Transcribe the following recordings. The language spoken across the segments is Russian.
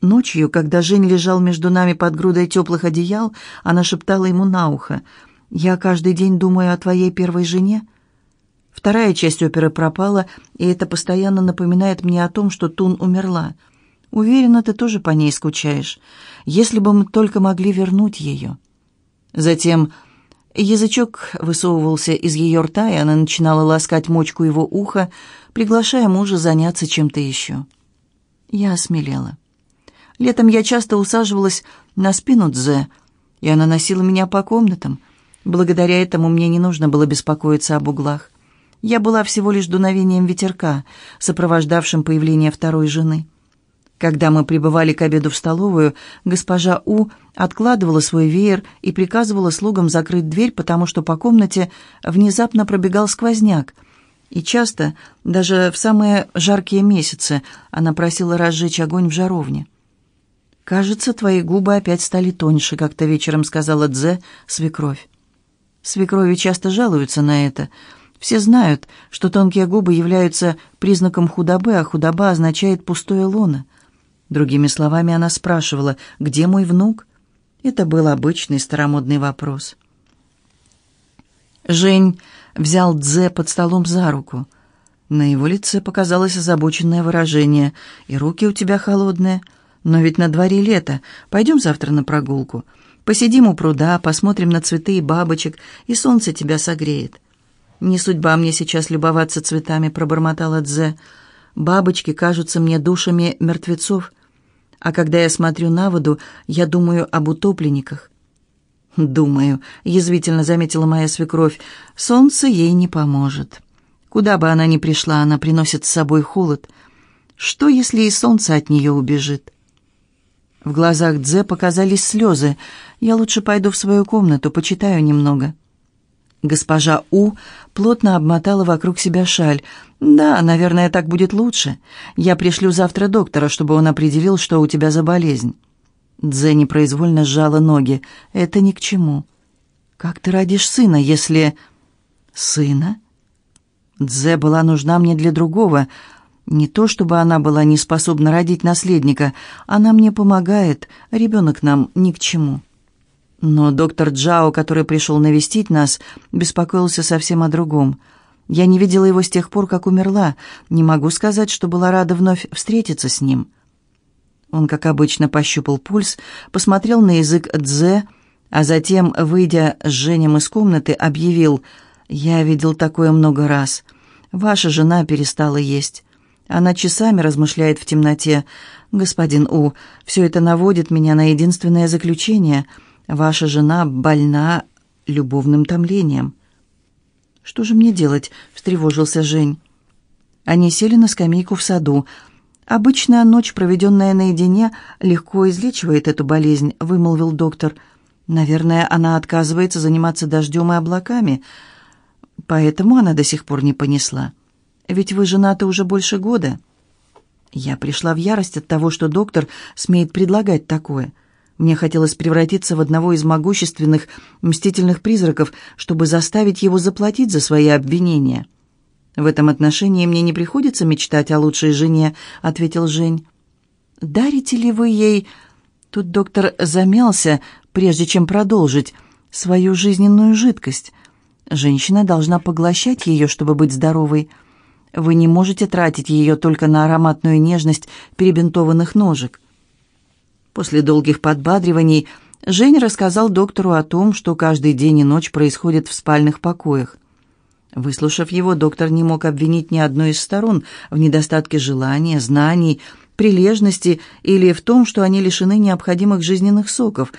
Ночью, когда Жень лежал между нами под грудой теплых одеял, она шептала ему на ухо. «Я каждый день думаю о твоей первой жене». Вторая часть оперы пропала, и это постоянно напоминает мне о том, что Тун умерла. Уверена, ты тоже по ней скучаешь. Если бы мы только могли вернуть ее. Затем язычок высовывался из ее рта, и она начинала ласкать мочку его уха, приглашая мужа заняться чем-то еще. Я осмелела. Летом я часто усаживалась на спину Дзе, и она носила меня по комнатам. Благодаря этому мне не нужно было беспокоиться об углах. Я была всего лишь дуновением ветерка, сопровождавшим появление второй жены. Когда мы прибывали к обеду в столовую, госпожа У откладывала свой веер и приказывала слугам закрыть дверь, потому что по комнате внезапно пробегал сквозняк. И часто, даже в самые жаркие месяцы, она просила разжечь огонь в жаровне. «Кажется, твои губы опять стали тоньше», — как-то вечером сказала Дзе, свекровь. Свекрови часто жалуются на это — все знают, что тонкие губы являются признаком худобы, а худоба означает пустое лоно. Другими словами, она спрашивала, где мой внук? Это был обычный старомодный вопрос. Жень взял Дзе под столом за руку. На его лице показалось озабоченное выражение. «И руки у тебя холодные. Но ведь на дворе лето. Пойдем завтра на прогулку. Посидим у пруда, посмотрим на цветы и бабочек, и солнце тебя согреет». «Не судьба мне сейчас любоваться цветами», — пробормотала Дзе. «Бабочки кажутся мне душами мертвецов, а когда я смотрю на воду, я думаю об утопленниках». «Думаю», — язвительно заметила моя свекровь, — «солнце ей не поможет. Куда бы она ни пришла, она приносит с собой холод. Что, если и солнце от нее убежит?» В глазах Дзе показались слезы. «Я лучше пойду в свою комнату, почитаю немного». Госпожа У плотно обмотала вокруг себя шаль. «Да, наверное, так будет лучше. Я пришлю завтра доктора, чтобы он определил, что у тебя за болезнь». Дзе непроизвольно сжала ноги. «Это ни к чему». «Как ты родишь сына, если...» «Сына?» Дзе была нужна мне для другого. Не то, чтобы она была не способна родить наследника. Она мне помогает, ребенок нам ни к чему. Но доктор Джао, который пришел навестить нас, беспокоился совсем о другом. Я не видела его с тех пор, как умерла. Не могу сказать, что была рада вновь встретиться с ним. Он, как обычно, пощупал пульс, посмотрел на язык «дзе», а затем, выйдя с Женем из комнаты, объявил «Я видел такое много раз. Ваша жена перестала есть. Она часами размышляет в темноте. Господин У, все это наводит меня на единственное заключение — Ваша жена больна любовным томлением». «Что же мне делать?» — встревожился Жень. Они сели на скамейку в саду. «Обычная ночь, проведенная наедине, легко излечивает эту болезнь», — вымолвил доктор. «Наверное, она отказывается заниматься дождем и облаками, поэтому она до сих пор не понесла. Ведь вы женаты уже больше года». Я пришла в ярость от того, что доктор смеет предлагать такое — мне хотелось превратиться в одного из могущественных, мстительных призраков, чтобы заставить его заплатить за свои обвинения. «В этом отношении мне не приходится мечтать о лучшей жене», — ответил Жень. «Дарите ли вы ей...» Тут доктор замялся, прежде чем продолжить, свою жизненную жидкость. Женщина должна поглощать ее, чтобы быть здоровой. Вы не можете тратить ее только на ароматную нежность перебинтованных ножек. После долгих подбадриваний Жень рассказал доктору о том, что каждый день и ночь происходит в спальных покоях. Выслушав его, доктор не мог обвинить ни одной из сторон в недостатке желания, знаний, прилежности или в том, что они лишены необходимых жизненных соков.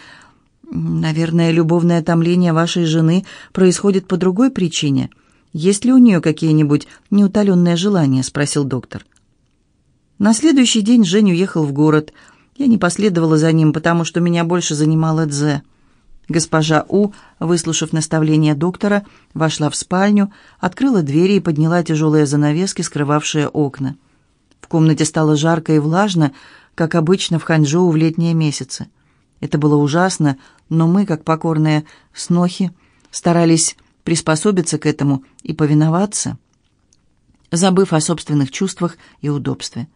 Наверное, любовное томление вашей жены происходит по другой причине. Есть ли у нее какие-нибудь неутоленные желания?» – спросил доктор. На следующий день Жень уехал в город – я не последовала за ним, потому что меня больше занимала Дзе. Госпожа У, выслушав наставление доктора, вошла в спальню, открыла двери и подняла тяжелые занавески, скрывавшие окна. В комнате стало жарко и влажно, как обычно в Ханчжоу в летние месяцы. Это было ужасно, но мы, как покорные снохи, старались приспособиться к этому и повиноваться, забыв о собственных чувствах и удобстве.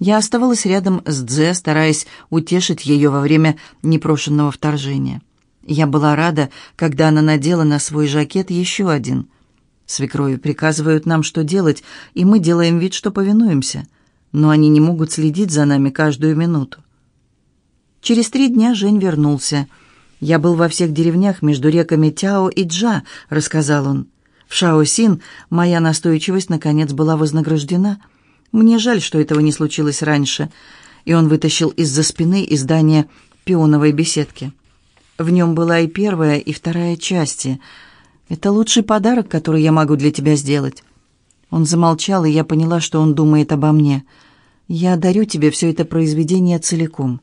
Я оставалась рядом с Дзе, стараясь утешить ее во время непрошенного вторжения. Я была рада, когда она надела на свой жакет еще один. Свекрови приказывают нам, что делать, и мы делаем вид, что повинуемся. Но они не могут следить за нами каждую минуту. Через три дня Жень вернулся. «Я был во всех деревнях между реками Тяо и Джа», — рассказал он. «В Шаосин моя настойчивость, наконец, была вознаграждена. Мне жаль, что этого не случилось раньше». И он вытащил из-за спины издание пионовой беседки. В нем была и первая, и вторая части. «Это лучший подарок, который я могу для тебя сделать». Он замолчал, и я поняла, что он думает обо мне. «Я дарю тебе все это произведение целиком».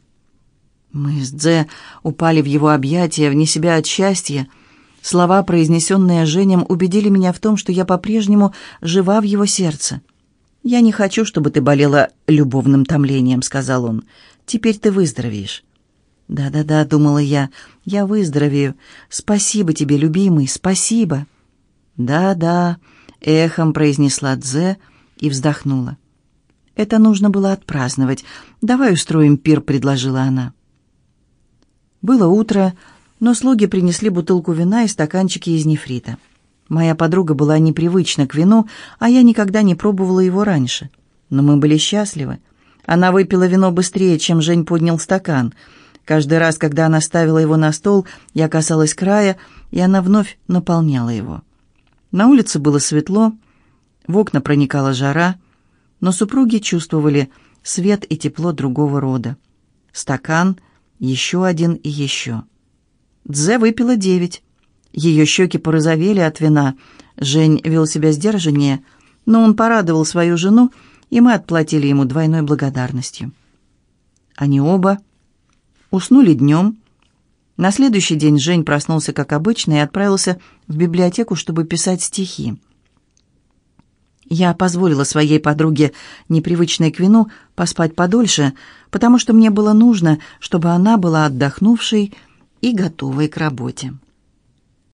Мы с Дзе упали в его объятия, вне себя от счастья. Слова, произнесенные Женем, убедили меня в том, что я по-прежнему жива в его сердце. «Я не хочу, чтобы ты болела любовным томлением», — сказал он. «Теперь ты выздоровеешь». «Да-да-да», — думала я, — «я выздоровею. Спасибо тебе, любимый, спасибо». «Да-да», — эхом произнесла Дзе и вздохнула. «Это нужно было отпраздновать. Давай устроим пир», — предложила она. Было утро, но слуги принесли бутылку вина и стаканчики из нефрита. Моя подруга была непривычна к вину, а я никогда не пробовала его раньше. Но мы были счастливы. Она выпила вино быстрее, чем Жень поднял стакан — Каждый раз, когда она ставила его на стол, я касалась края, и она вновь наполняла его. На улице было светло, в окна проникала жара, но супруги чувствовали свет и тепло другого рода. Стакан, еще один и еще. Дзе выпила девять. Ее щеки порозовели от вина. Жень вел себя сдержаннее, но он порадовал свою жену, и мы отплатили ему двойной благодарностью. Они оба Уснули днем. На следующий день Жень проснулся, как обычно, и отправился в библиотеку, чтобы писать стихи. Я позволила своей подруге, непривычной к вину, поспать подольше, потому что мне было нужно, чтобы она была отдохнувшей и готовой к работе.